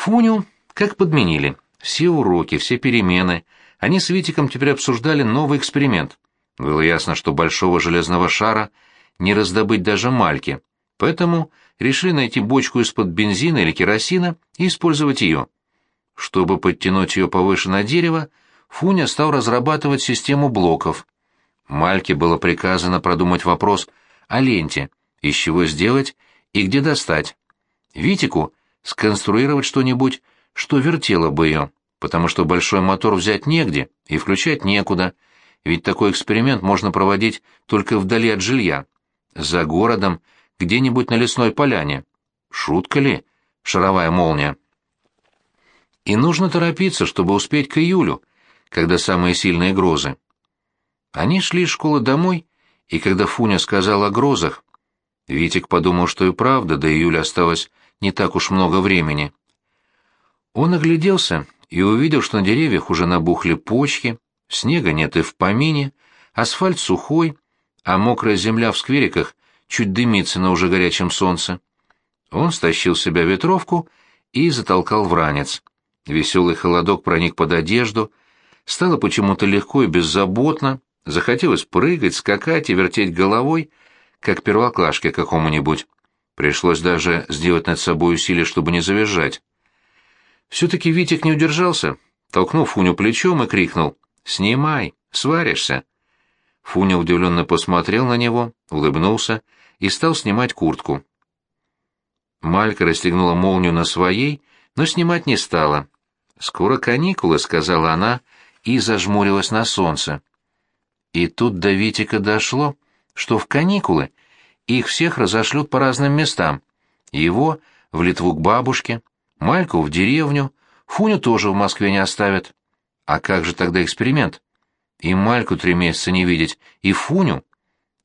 Фуню как подменили. Все уроки, все перемены. Они с Витиком теперь обсуждали новый эксперимент. Было ясно, что большого железного шара не раздобыть даже мальки, поэтому решили найти бочку из-под бензина или керосина и использовать ее. Чтобы подтянуть ее повыше на дерево, Фуня стал разрабатывать систему блоков. Мальке было приказано продумать вопрос о ленте, из чего сделать и где достать. Витику сконструировать что-нибудь, что вертело бы ее, потому что большой мотор взять негде и включать некуда, ведь такой эксперимент можно проводить только вдали от жилья, за городом, где-нибудь на лесной поляне. Шутка ли? Шаровая молния. И нужно торопиться, чтобы успеть к июлю, когда самые сильные грозы. Они шли из школы домой, и когда Фуня сказал о грозах, Витик подумал, что и правда до июля осталось не так уж много времени. Он огляделся и увидел, что на деревьях уже набухли почки, снега нет и в помине, асфальт сухой, а мокрая земля в сквериках чуть дымится на уже горячем солнце. Он стащил с себя ветровку и затолкал в ранец. Веселый холодок проник под одежду, стало почему-то легко и беззаботно, захотелось прыгать, скакать и вертеть головой, как первоклашке какому-нибудь. Пришлось даже сделать над собой усилие, чтобы не завизжать. Все-таки Витик не удержался, толкнул Фуню плечом и крикнул «Снимай, сваришься». Фуня удивленно посмотрел на него, улыбнулся и стал снимать куртку. Малька расстегнула молнию на своей, но снимать не стала. «Скоро каникулы», — сказала она и зажмурилась на солнце. И тут до Витика дошло, что в каникулы их всех разошлют по разным местам. Его — в Литву к бабушке, Мальку — в деревню, Фуню тоже в Москве не оставят. А как же тогда эксперимент? И Мальку три месяца не видеть, и Фуню?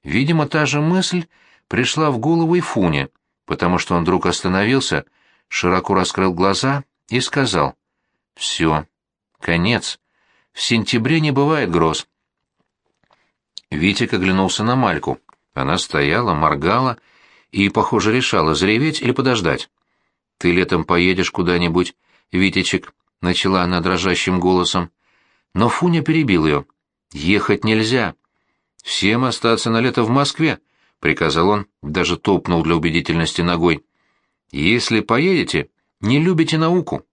Видимо, та же мысль пришла в голову и Фуне, потому что он вдруг остановился, широко раскрыл глаза и сказал. «Все. Конец. В сентябре не бывает гроз». Витик оглянулся на Мальку. Она стояла, моргала и, похоже, решала, зареветь или подождать. «Ты летом поедешь куда-нибудь, Витечек», — начала она дрожащим голосом. Но Фуня перебил ее. «Ехать нельзя. Всем остаться на лето в Москве», — приказал он, даже топнул для убедительности ногой. «Если поедете, не любите науку».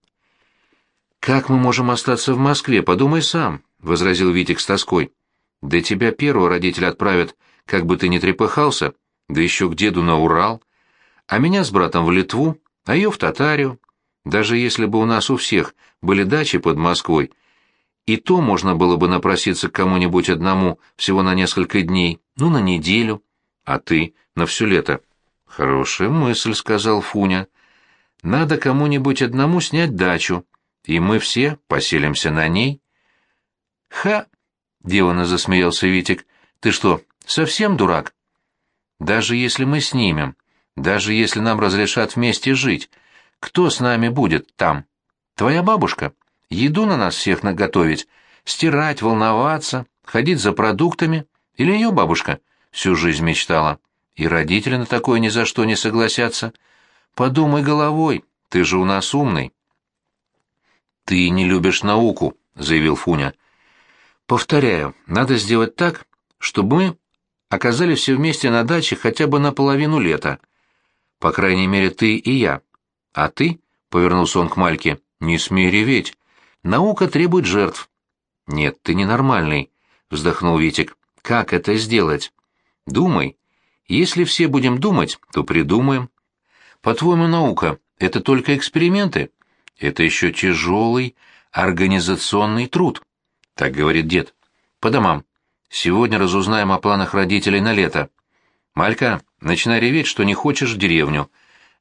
«Как мы можем остаться в Москве, подумай сам», — возразил Витик с тоской. «Да тебя первого родителя отправят, как бы ты ни трепыхался, да еще к деду на Урал, а меня с братом в Литву, а ее в Татарию. Даже если бы у нас у всех были дачи под Москвой, и то можно было бы напроситься к кому-нибудь одному всего на несколько дней, ну, на неделю, а ты на все лето. Хорошая мысль, сказал Фуня. Надо кому-нибудь одному снять дачу, и мы все поселимся на ней. Ха! Делано засмеялся Витик. Ты что, совсем дурак? Даже если мы снимем, даже если нам разрешат вместе жить, кто с нами будет там? Твоя бабушка? Еду на нас всех наготовить, стирать, волноваться, ходить за продуктами? Или ее бабушка всю жизнь мечтала? И родители на такое ни за что не согласятся. Подумай головой, ты же у нас умный. Ты не любишь науку, заявил Фуня. Повторяю, надо сделать так, чтобы мы оказались все вместе на даче хотя бы на половину лета. По крайней мере, ты и я. А ты, — повернулся он к Мальке, — не смей реветь. Наука требует жертв. Нет, ты ненормальный, — вздохнул Витик. Как это сделать? Думай. Если все будем думать, то придумаем. По-твоему, наука — это только эксперименты? Это еще тяжелый организационный труд. Так говорит дед. По домам. Сегодня разузнаем о планах родителей на лето. Малька, начинай реветь, что не хочешь в деревню.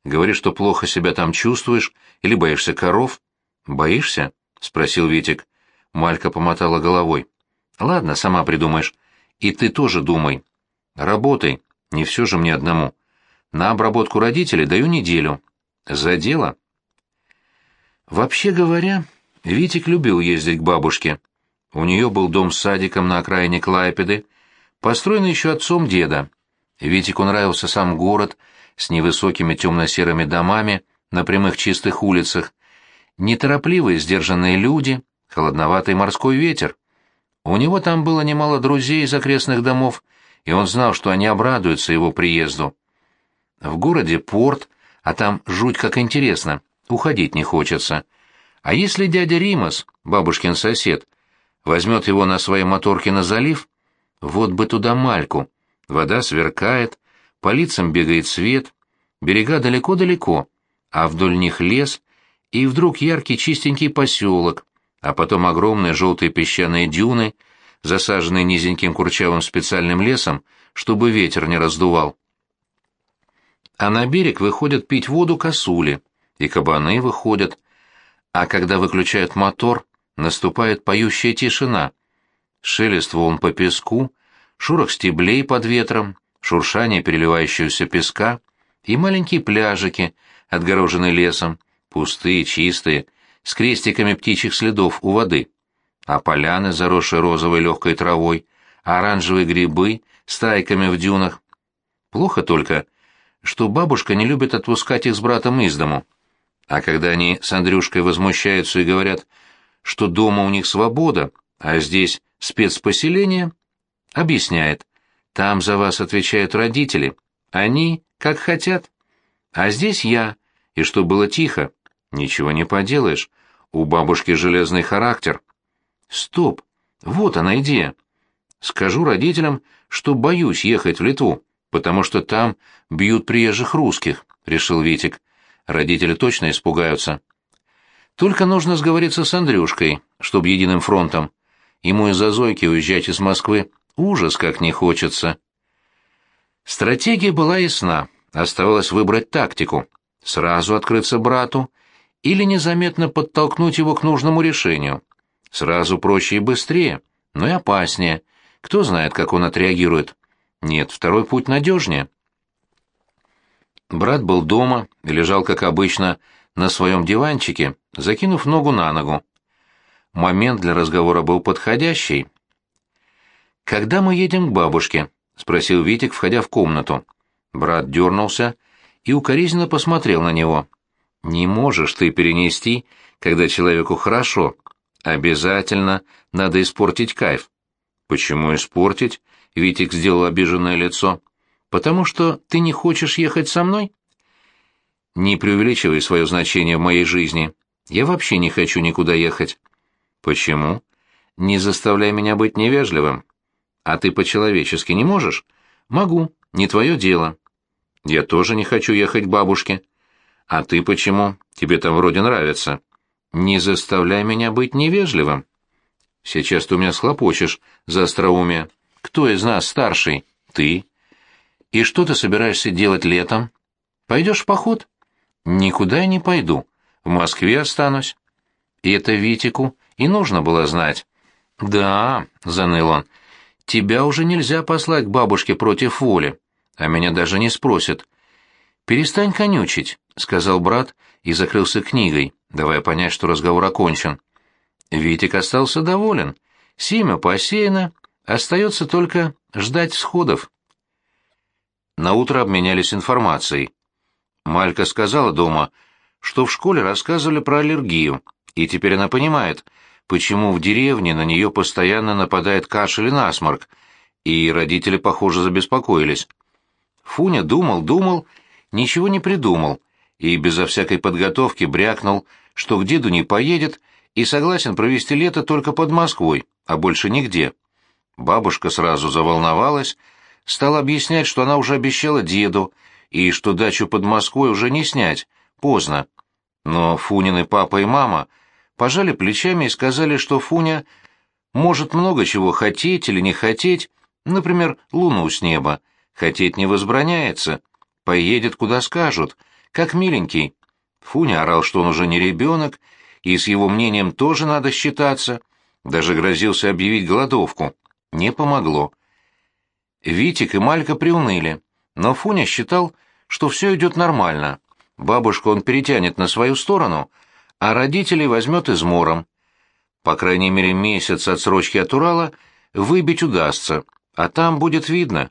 Говори, что плохо себя там чувствуешь или боишься коров. Боишься? спросил Витик. Малька помотала головой. Ладно, сама придумаешь. И ты тоже думай. Работай, не все же мне одному. На обработку родителей даю неделю. За дело. Вообще говоря, Витик любил ездить к бабушке. У нее был дом с садиком на окраине Клайпеды, построенный еще отцом деда. Витику нравился сам город с невысокими темно-серыми домами на прямых чистых улицах, неторопливые сдержанные люди, холодноватый морской ветер. У него там было немало друзей из окрестных домов, и он знал, что они обрадуются его приезду. В городе порт, а там жуть как интересно, уходить не хочется. А если дядя Римас, бабушкин сосед, возьмет его на своей моторке на залив, вот бы туда мальку. Вода сверкает, по лицам бегает свет, берега далеко-далеко, а вдоль них лес, и вдруг яркий чистенький поселок, а потом огромные желтые песчаные дюны, засаженные низеньким курчавым специальным лесом, чтобы ветер не раздувал. А на берег выходят пить воду косули, и кабаны выходят, а когда выключают мотор, наступает поющая тишина. Шелест волн по песку, шорох стеблей под ветром, шуршание переливающегося песка и маленькие пляжики, отгороженные лесом, пустые, чистые, с крестиками птичьих следов у воды, а поляны, заросшие розовой легкой травой, оранжевые грибы, стайками в дюнах. Плохо только, что бабушка не любит отпускать их с братом из дому. А когда они с Андрюшкой возмущаются и говорят, что дома у них свобода, а здесь спецпоселение, объясняет, там за вас отвечают родители, они как хотят. А здесь я, и что было тихо, Ничего не поделаешь, у бабушки железный характер. Стоп, вот она идея. Скажу родителям, что боюсь ехать в Литву, потому что там бьют приезжих русских, решил Витик. Родители точно испугаются. Только нужно сговориться с Андрюшкой, чтоб единым фронтом. Ему из-за Зойки уезжать из Москвы ужас как не хочется. Стратегия была ясна, оставалось выбрать тактику. Сразу открыться брату или незаметно подтолкнуть его к нужному решению. Сразу проще и быстрее, но и опаснее. Кто знает, как он отреагирует. Нет, второй путь надежнее. Брат был дома и лежал, как обычно, на своем диванчике, закинув ногу на ногу. Момент для разговора был подходящий. «Когда мы едем к бабушке?» — спросил Витик, входя в комнату. Брат дернулся и укоризненно посмотрел на него. Не можешь ты перенести, когда человеку хорошо. Обязательно надо испортить кайф. Почему испортить? Витик сделал обиженное лицо. Потому что ты не хочешь ехать со мной? Не преувеличивай свое значение в моей жизни. Я вообще не хочу никуда ехать. Почему? Не заставляй меня быть невежливым. А ты по-человечески не можешь? Могу, не твое дело. Я тоже не хочу ехать к бабушке. «А ты почему? Тебе там вроде нравится». «Не заставляй меня быть невежливым». «Сейчас ты у меня схлопочешь за остроумие. Кто из нас старший? Ты. И что ты собираешься делать летом? Пойдешь в поход?» «Никуда я не пойду. В Москве останусь». И это Витику и нужно было знать. «Да», — заныл он, — «тебя уже нельзя послать к бабушке против воли, а меня даже не спросят. Перестань конючить. — сказал брат и закрылся книгой, давая понять, что разговор окончен. Витик остался доволен. Семя посеяно, остается только ждать всходов. Наутро обменялись информацией. Малька сказала дома, что в школе рассказывали про аллергию, и теперь она понимает, почему в деревне на нее постоянно нападает кашель и насморк, и родители, похоже, забеспокоились. Фуня думал, думал, ничего не придумал — и безо всякой подготовки брякнул, что к деду не поедет и согласен провести лето только под Москвой, а больше нигде. Бабушка сразу заволновалась, стала объяснять, что она уже обещала деду, и что дачу под Москвой уже не снять, поздно. Но Фунины папа и мама пожали плечами и сказали, что Фуня может много чего хотеть или не хотеть, например, луну с неба. Хотеть не возбраняется, поедет куда скажут — как миленький. Фуня орал, что он уже не ребенок, и с его мнением тоже надо считаться. Даже грозился объявить голодовку. Не помогло. Витик и Малька приуныли, но Фуня считал, что все идет нормально. Бабушку он перетянет на свою сторону, а родителей возьмет измором. По крайней мере, месяц отсрочки от Урала выбить удастся, а там будет видно.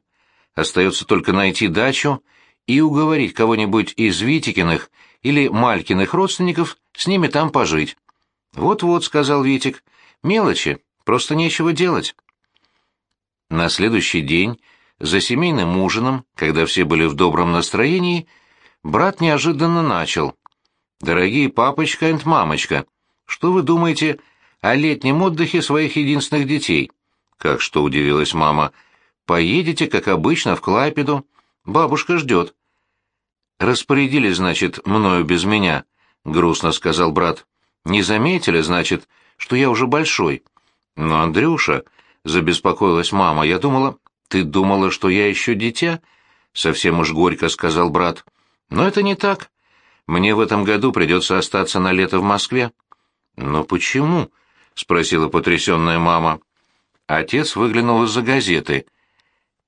Остается только найти дачу и уговорить кого-нибудь из Витикиных или Малькиных родственников с ними там пожить. Вот-вот, сказал Витик, мелочи, просто нечего делать. На следующий день, за семейным ужином, когда все были в добром настроении, брат неожиданно начал. «Дорогие папочка и мамочка, что вы думаете о летнем отдыхе своих единственных детей?» «Как что?» — удивилась мама. «Поедете, как обычно, в Клайпеду. Бабушка ждет». «Распорядились, значит, мною без меня», — грустно сказал брат. «Не заметили, значит, что я уже большой». «Но, Андрюша», — забеспокоилась мама, — «я думала...» «Ты думала, что я еще дитя?» — совсем уж горько сказал брат. «Но это не так. Мне в этом году придется остаться на лето в Москве». «Но почему?» — спросила потрясенная мама. Отец выглянул из-за газеты.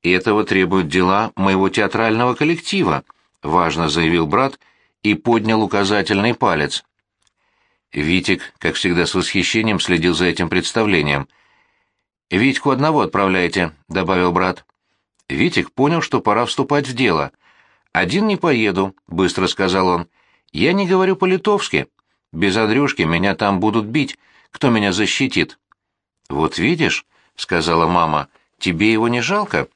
«Этого требуют дела моего театрального коллектива», — важно заявил брат и поднял указательный палец. Витик, как всегда, с восхищением следил за этим представлением. «Витьку одного отправляйте», — добавил брат. Витик понял, что пора вступать в дело. «Один не поеду», — быстро сказал он. «Я не говорю по-литовски. Без Андрюшки меня там будут бить. Кто меня защитит?» «Вот видишь», — сказала мама, — «тебе его не жалко?»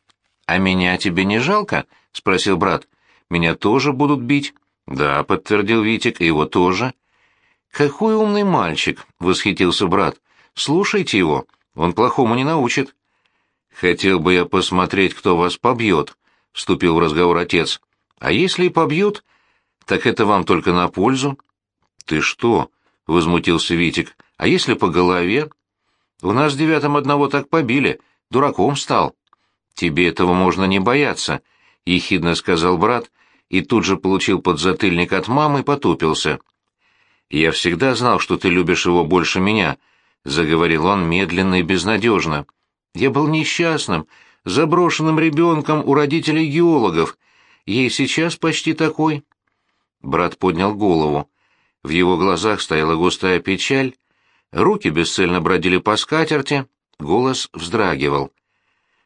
«А меня тебе не жалко?» — спросил брат. «Меня тоже будут бить». «Да», — подтвердил Витик, — «его тоже». «Какой умный мальчик!» — восхитился брат. «Слушайте его, он плохому не научит». «Хотел бы я посмотреть, кто вас побьет», — вступил в разговор отец. «А если и побьют, так это вам только на пользу». «Ты что?» — возмутился Витик. «А если по голове?» У нас в девятом одного так побили, дураком стал. Тебе этого можно не бояться, — ехидно сказал брат, и тут же получил подзатыльник от мамы и потупился. Я всегда знал, что ты любишь его больше меня, — заговорил он медленно и безнадежно. Я был несчастным, заброшенным ребенком у родителей геологов. Ей сейчас почти такой. Брат поднял голову. В его глазах стояла густая печаль, Руки бесцельно бродили по скатерти, голос вздрагивал.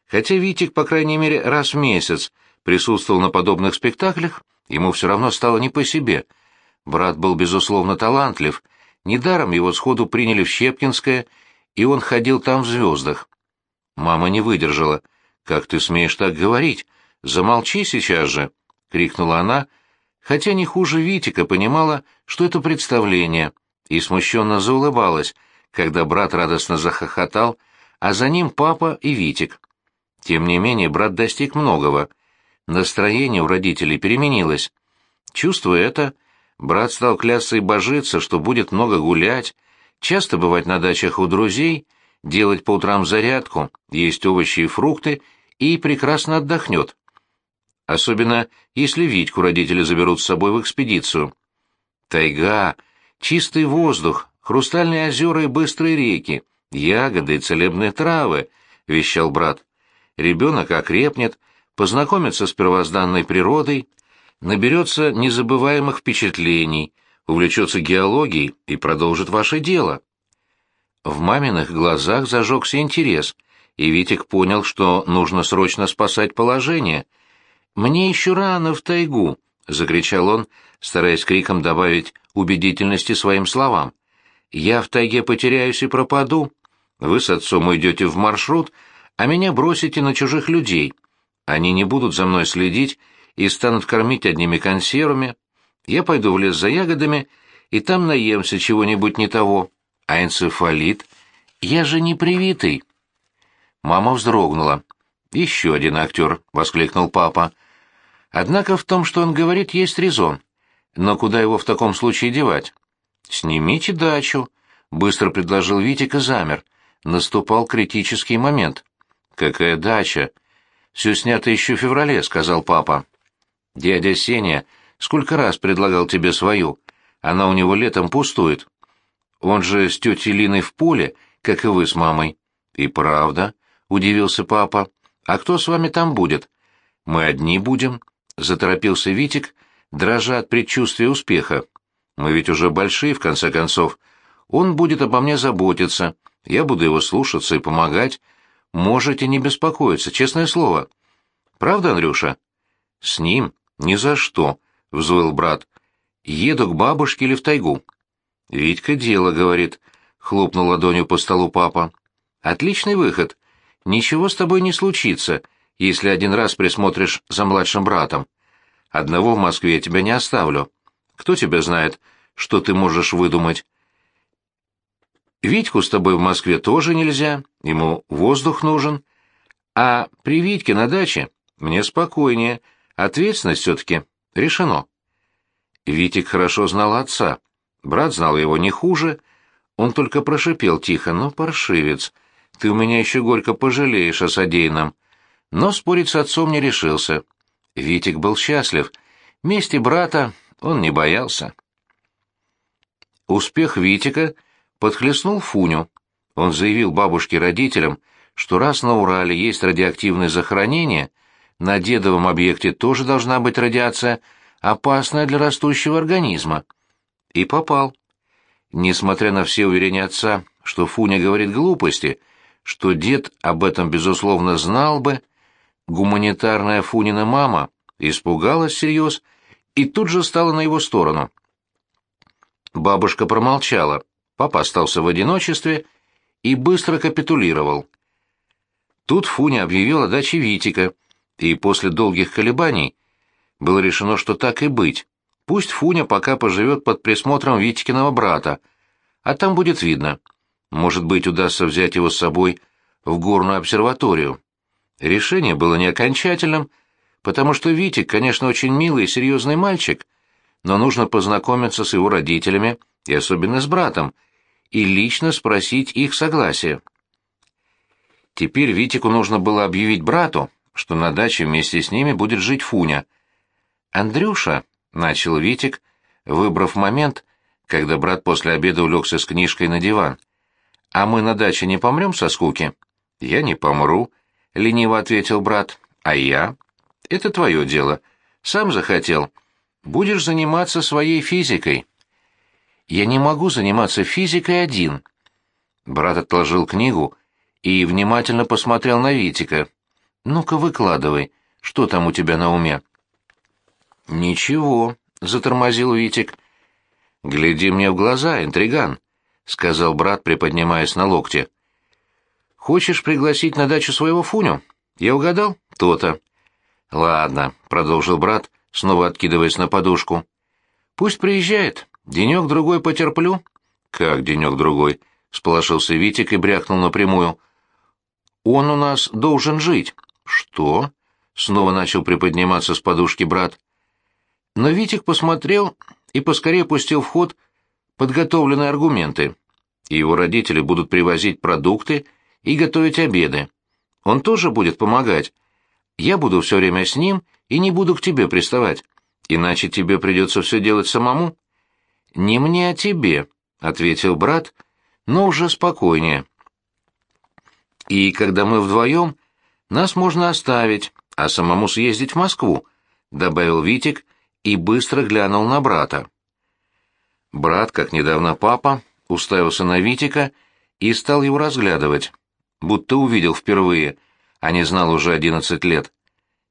Хотя Витик, по крайней мере, раз в месяц присутствовал на подобных спектаклях, ему все равно стало не по себе. Брат был, безусловно, талантлив, недаром его сходу приняли в Щепкинское, и он ходил там в звездах. Мама не выдержала. «Как ты смеешь так говорить? Замолчи сейчас же!» — крикнула она, хотя не хуже Витика понимала, что это представление, и смущенно заулыбалась, когда брат радостно захохотал, а за ним папа и Витик. Тем не менее, брат достиг многого. Настроение у родителей переменилось. Чувствуя это, брат стал клясться и божиться, что будет много гулять, часто бывать на дачах у друзей, делать по утрам зарядку, есть овощи и фрукты и прекрасно отдохнет. Особенно, если Витьку родители заберут с собой в экспедицию. Тайга, Чистый воздух, хрустальные озера и быстрые реки, ягоды и целебные травы, — вещал брат. Ребенок окрепнет, познакомится с первозданной природой, наберется незабываемых впечатлений, увлечется геологией и продолжит ваше дело. В маминых глазах зажегся интерес, и Витик понял, что нужно срочно спасать положение. «Мне еще рано в тайгу», — закричал он, стараясь криком добавить убедительности своим словам. «Я в тайге потеряюсь и пропаду. Вы с отцом уйдете в маршрут, а меня бросите на чужих людей. Они не будут за мной следить и станут кормить одними консервами. Я пойду в лес за ягодами, и там наемся чего-нибудь не того. А энцефалит? Я же не привитый». Мама вздрогнула. «Еще один актер», — воскликнул папа. «Однако в том, что он говорит, есть резон. Но куда его в таком случае девать? «Снимите дачу», — быстро предложил Витик и замер. Наступал критический момент. «Какая дача?» «Все снято еще в феврале», — сказал папа. «Дядя Сеня сколько раз предлагал тебе свою. Она у него летом пустует. Он же с тетей Линой в поле, как и вы с мамой». «И правда», — удивился папа. «А кто с вами там будет?» «Мы одни будем», — заторопился Витик, дрожа от предчувствия успеха. Мы ведь уже большие, в конце концов. Он будет обо мне заботиться, я буду его слушаться и помогать. Можете не беспокоиться, честное слово. Правда, Андрюша? С ним? Ни за что, — взвыл брат. Еду к бабушке или в тайгу. «Витька дело, — говорит», — хлопнул ладонью по столу папа. «Отличный выход. Ничего с тобой не случится, если один раз присмотришь за младшим братом. Одного в Москве я тебя не оставлю. Кто тебя знает, что ты можешь выдумать? Витьку с тобой в Москве тоже нельзя, ему воздух нужен. А при Витьке на даче мне спокойнее, ответственность все-таки решено. Витик хорошо знал отца, брат знал его не хуже, он только прошипел тихо, но паршивец, ты у меня еще горько пожалеешь о содеянном. Но спорить с отцом не решился. Витик был счастлив, мести брата он не боялся. Успех Витика подхлестнул Фуню. Он заявил бабушке-родителям, что раз на Урале есть радиоактивные захоронения, на дедовом объекте тоже должна быть радиация, опасная для растущего организма. И попал. Несмотря на все уверения отца, что Фуня говорит глупости, что дед об этом, безусловно, знал бы, гуманитарная Фунина мама испугалась всерьез и тут же стала на его сторону. Бабушка промолчала, папа остался в одиночестве и быстро капитулировал. Тут Фуня объявила даче Витика, и после долгих колебаний было решено, что так и быть. Пусть Фуня пока поживет под присмотром Витикиного брата, а там будет видно. Может быть, удастся взять его с собой в горную обсерваторию. Решение было не окончательным, потому что Витик, конечно, очень милый и серьезный мальчик, но нужно познакомиться с его родителями и особенно с братом, и лично спросить их согласие. Теперь Витику нужно было объявить брату, что на даче вместе с ними будет жить Фуня. «Андрюша», — начал Витик, выбрав момент, когда брат после обеда улегся с книжкой на диван. «А мы на даче не помрем со скуки?» «Я не помру», — лениво ответил брат. «А я?» «Это твое дело. Сам захотел. Будешь заниматься своей физикой». «Я не могу заниматься физикой один». Брат отложил книгу и внимательно посмотрел на Витика. «Ну-ка, выкладывай, что там у тебя на уме?» «Ничего», — затормозил Витик. «Гляди мне в глаза, интриган», — сказал брат, приподнимаясь на локте. «Хочешь пригласить на дачу своего Фуню? Я угадал? То-то». «Ладно», — продолжил брат, снова откидываясь на подушку. «Пусть приезжает. Денек-другой потерплю». «Как денек-другой?» — сполошился Витик и брякнул напрямую. «Он у нас должен жить». «Что?» — снова начал приподниматься с подушки брат. Но Витик посмотрел и поскорее пустил в ход подготовленные аргументы. Его родители будут привозить продукты и готовить обеды. Он тоже будет помогать. Я буду все время с ним и не буду к тебе приставать, иначе тебе придется все делать самому». «Не мне, а тебе», — ответил брат, но уже спокойнее. «И когда мы вдвоем, нас можно оставить, а самому съездить в Москву», — добавил Витик и быстро глянул на брата. Брат, как недавно папа, уставился на Витика и стал его разглядывать, будто увидел впервые, а не знал уже одиннадцать лет.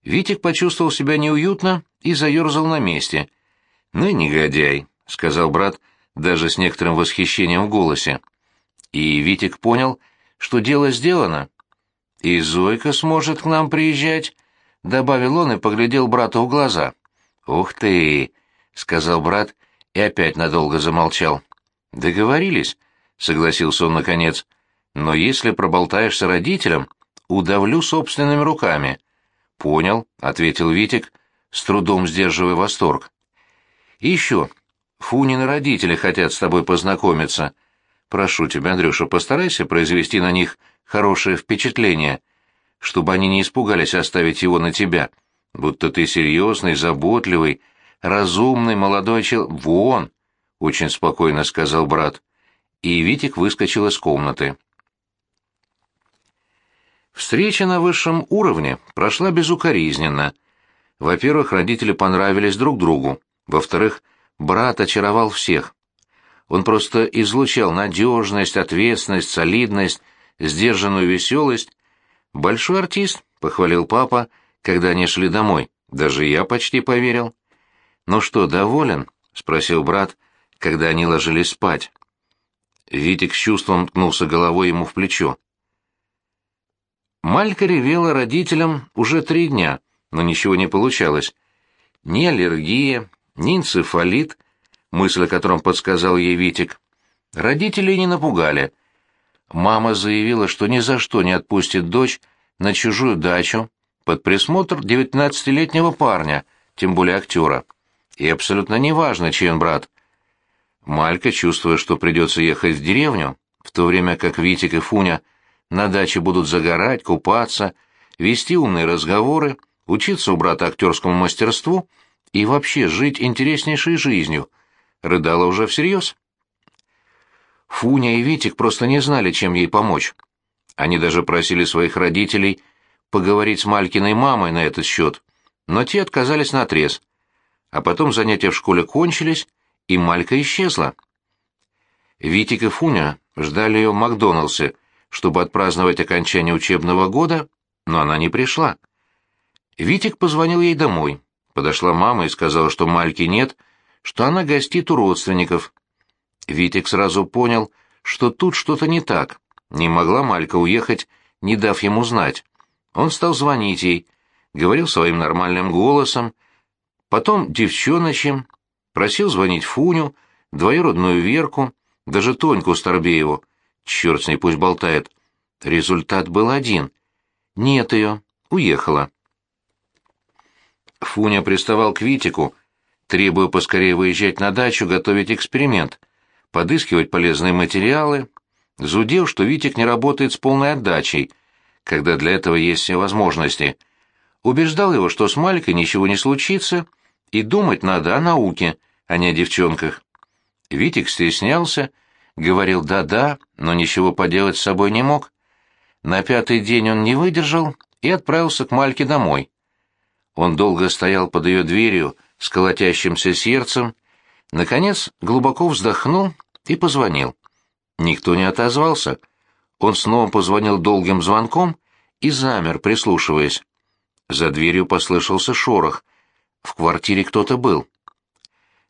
Витик почувствовал себя неуютно и заерзал на месте. «Ну и негодяй», — сказал брат, даже с некоторым восхищением в голосе. И Витик понял, что дело сделано. «И Зойка сможет к нам приезжать», — добавил он и поглядел брату в глаза. «Ух ты!» — сказал брат и опять надолго замолчал. «Договорились», — согласился он наконец. «Но если проболтаешься родителям, удавлю собственными руками». «Понял», — ответил Витик, с трудом сдерживая восторг. «И еще. Фунины родители хотят с тобой познакомиться. Прошу тебя, Андрюша, постарайся произвести на них хорошее впечатление, чтобы они не испугались оставить его на тебя, будто ты серьезный, заботливый, разумный молодой человек. Вон!» — очень спокойно сказал брат. И Витик выскочил из комнаты. Встреча на высшем уровне прошла безукоризненно. Во-первых, родители понравились друг другу. Во-вторых, брат очаровал всех. Он просто излучал надежность, ответственность, солидность, сдержанную веселость. «Большой артист», — похвалил папа, когда они шли домой. Даже я почти поверил. «Ну что, доволен?» — спросил брат, когда они ложились спать. Витик с чувством ткнулся головой ему в плечо. Малька ревела родителям уже три дня, но ничего не получалось. Ни аллергия, ни энцефалит, мысль о котором подсказал ей Витик. Родителей не напугали. Мама заявила, что ни за что не отпустит дочь на чужую дачу под присмотр девятнадцатилетнего парня, тем более актера. И абсолютно неважно, чей он брат. Малька, чувствуя, что придется ехать в деревню, в то время как Витик и Фуня на даче будут загорать, купаться, вести умные разговоры, учиться у брата актерскому мастерству и вообще жить интереснейшей жизнью, рыдала уже всерьез. Фуня и Витик просто не знали, чем ей помочь. Они даже просили своих родителей поговорить с Малькиной мамой на этот счет, но те отказались наотрез. А потом занятия в школе кончились, и Малька исчезла. Витик и Фуня ждали ее в Макдоналдсе, чтобы отпраздновать окончание учебного года, но она не пришла. Витик позвонил ей домой. Подошла мама и сказала, что Мальки нет, что она гостит у родственников. Витик сразу понял, что тут что-то не так. Не могла Малька уехать, не дав ему знать. Он стал звонить ей, говорил своим нормальным голосом, потом девчоночем, просил звонить Фуню, двоюродную Верку, даже Тоньку Старбееву. Черт с ней пусть болтает. Результат был один. Нет ее. Уехала. Фуня приставал к Витику, требуя поскорее выезжать на дачу, готовить эксперимент, подыскивать полезные материалы, зудел, что Витик не работает с полной отдачей, когда для этого есть все возможности. Убеждал его, что с Малькой ничего не случится, и думать надо о науке, а не о девчонках. Витик стеснялся говорил «да-да», но ничего поделать с собой не мог. На пятый день он не выдержал и отправился к Мальке домой. Он долго стоял под ее дверью с колотящимся сердцем, наконец глубоко вздохнул и позвонил. Никто не отозвался. Он снова позвонил долгим звонком и замер, прислушиваясь. За дверью послышался шорох. В квартире кто-то был.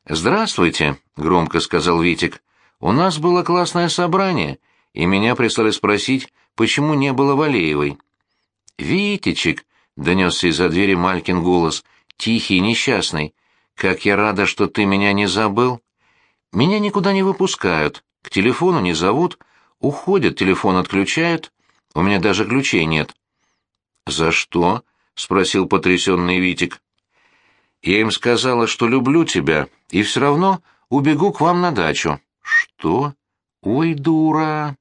«Здравствуйте», — громко сказал Витик. У нас было классное собрание, и меня прислали спросить, почему не было Валеевой. «Витечек», — донесся из-за двери Малькин голос, тихий несчастный, — «как я рада, что ты меня не забыл. Меня никуда не выпускают, к телефону не зовут, уходят, телефон отключают, у меня даже ключей нет». «За что?» — спросил потрясенный Витик. «Я им сказала, что люблю тебя, и все равно убегу к вам на дачу». «Что? Ой, дура!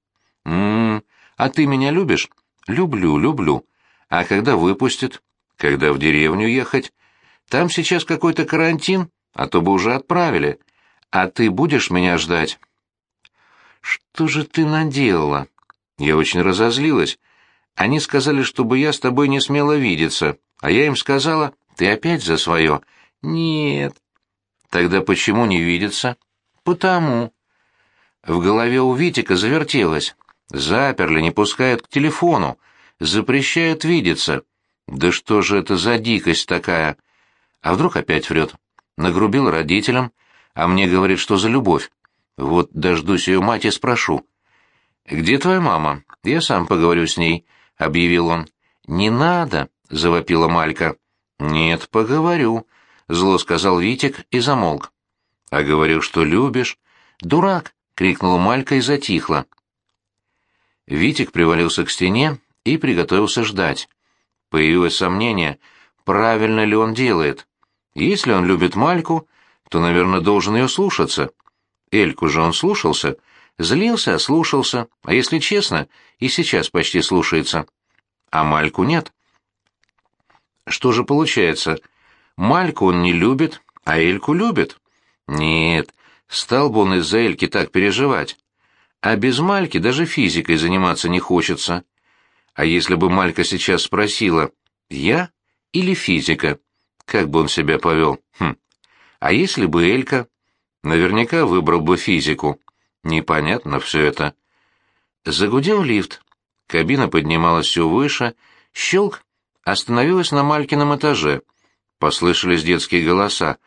М-м, а ты меня любишь?» «Люблю, люблю. А когда выпустят? Когда в деревню ехать? Там сейчас какой-то карантин, а то бы уже отправили. А ты будешь меня ждать?» «Что же ты наделала?» Я очень разозлилась. Они сказали, чтобы я с тобой не смела видеться, а я им сказала, ты опять за свое. Нет. Тогда почему не видеться? Потому. В голове у Витика завертелось. Заперли, не пускают к телефону, запрещают видеться. Да что же это за дикость такая? А вдруг опять врет? Нагрубил родителям, а мне говорит, что за любовь. Вот дождусь ее мать и спрошу. «Где твоя мама? Я сам поговорю с ней», — объявил он. «Не надо», — завопила Малька. «Нет, поговорю», — зло сказал Витик и замолк. «А говорил, что любишь. Дурак, крикнула Малька и затихла. Витик привалился к стене и приготовился ждать. Появилось сомнение, правильно ли он делает. Если он любит Мальку, то, наверное, должен ее слушаться. Эльку же он слушался, злился, слушался, а если честно, и сейчас почти слушается. А Мальку нет. Что же получается? Мальку он не любит, а Эльку любит? Нет, Стал бы он из-за Эльки так переживать. А без Мальки даже физикой заниматься не хочется. А если бы Малька сейчас спросила, я или физика, как бы он себя повел? Хм. А если бы Элька? Наверняка выбрал бы физику. Непонятно все это. Загудел лифт. Кабина поднималась все выше. Щелк. Остановилась на Малькином этаже. Послышались детские голоса.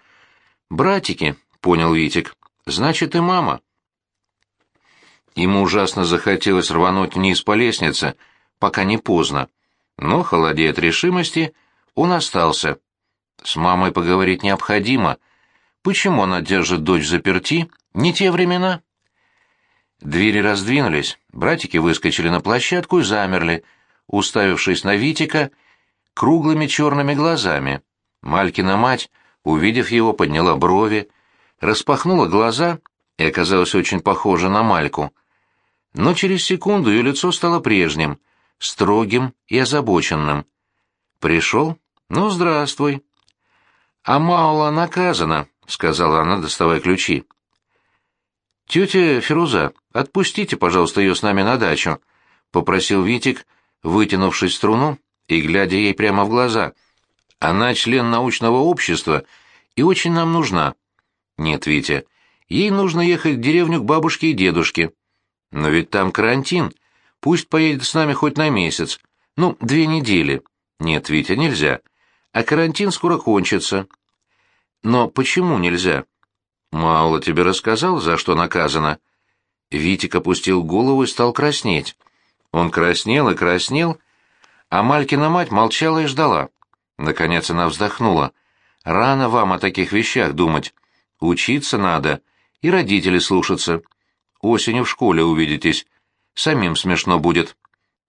«Братики», — понял Витик. значит и мама. Ему ужасно захотелось рвануть вниз по лестнице, пока не поздно. Но, холодея от решимости, он остался. С мамой поговорить необходимо. Почему она держит дочь заперти? Не те времена. Двери раздвинулись, братики выскочили на площадку и замерли, уставившись на Витика круглыми черными глазами. Малькина мать, увидев его, подняла брови, распахнула глаза и оказалась очень похожа на Мальку. Но через секунду ее лицо стало прежним, строгим и озабоченным. «Пришел? Ну, здравствуй». «А Маула наказана», — сказала она, доставая ключи. «Тетя Феруза, отпустите, пожалуйста, ее с нами на дачу», — попросил Витик, вытянувшись в струну и глядя ей прямо в глаза. «Она член научного общества и очень нам нужна». «Нет, Витя, ей нужно ехать в деревню к бабушке и дедушке. Но ведь там карантин. Пусть поедет с нами хоть на месяц. Ну, две недели. Нет, Витя, нельзя. А карантин скоро кончится. Но почему нельзя? Мало тебе рассказал, за что наказано. Витик опустил голову и стал краснеть. Он краснел и краснел, а Малькина мать молчала и ждала. Наконец она вздохнула. «Рано вам о таких вещах думать. Учиться надо и родители слушаться. Осенью в школе увидитесь. Самим смешно будет».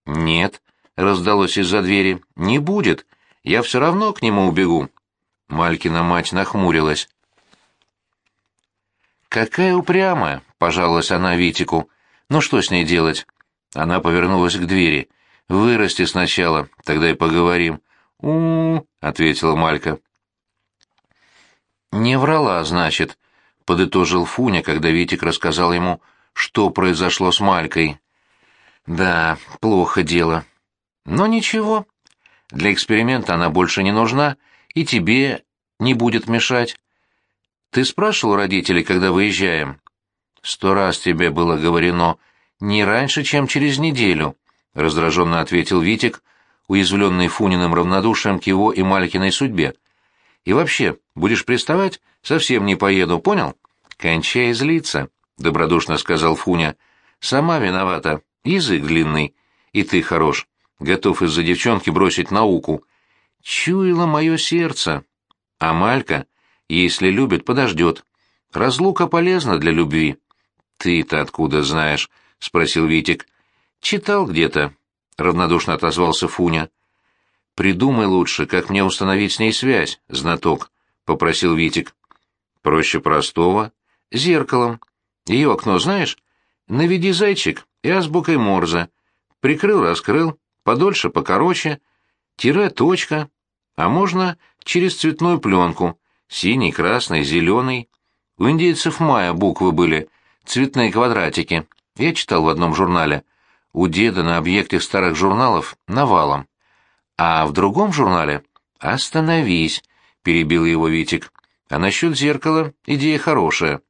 «Нет», — раздалось из-за двери, — «не будет. Я все равно к нему убегу». Малькина мать нахмурилась. «Какая упрямая!» — пожаловалась она Витику. «Ну что с ней делать?» Она повернулась к двери. «Вырасти сначала, тогда и поговорим». «У-у-у», — ответила Малька. «Не врала, значит», — подытожил Фуня, когда Витик рассказал ему, что произошло с Малькой. «Да, плохо дело. Но ничего. Для эксперимента она больше не нужна, и тебе не будет мешать. Ты спрашивал родителей, когда выезжаем?» «Сто раз тебе было говорено, не раньше, чем через неделю», — раздраженно ответил Витик, уязвленный Фуниным равнодушием к его и Малькиной судьбе. «И вообще, будешь приставать, совсем не поеду, понял?» «Кончай злиться», — добродушно сказал Фуня. «Сама виновата, язык длинный, и ты хорош, готов из-за девчонки бросить науку. Чуяло мое сердце. А Малька, если любит, подождет. Разлука полезна для любви». «Ты-то откуда знаешь?» — спросил Витик. «Читал где-то», — равнодушно отозвался Фуня. «Придумай лучше, как мне установить с ней связь, знаток», — попросил Витик. «Проще простого. Зеркалом. Ее окно знаешь? Наведи зайчик и азбукой Морзе. Прикрыл-раскрыл, подольше, покороче, тире, точка. А можно через цветную пленку, синий, красный, зеленый. У индейцев майя буквы были, цветные квадратики. Я читал в одном журнале. У деда на объекте старых журналов навалом. А в другом журнале «Остановись», — перебил его Витик. «А насчет зеркала идея хорошая.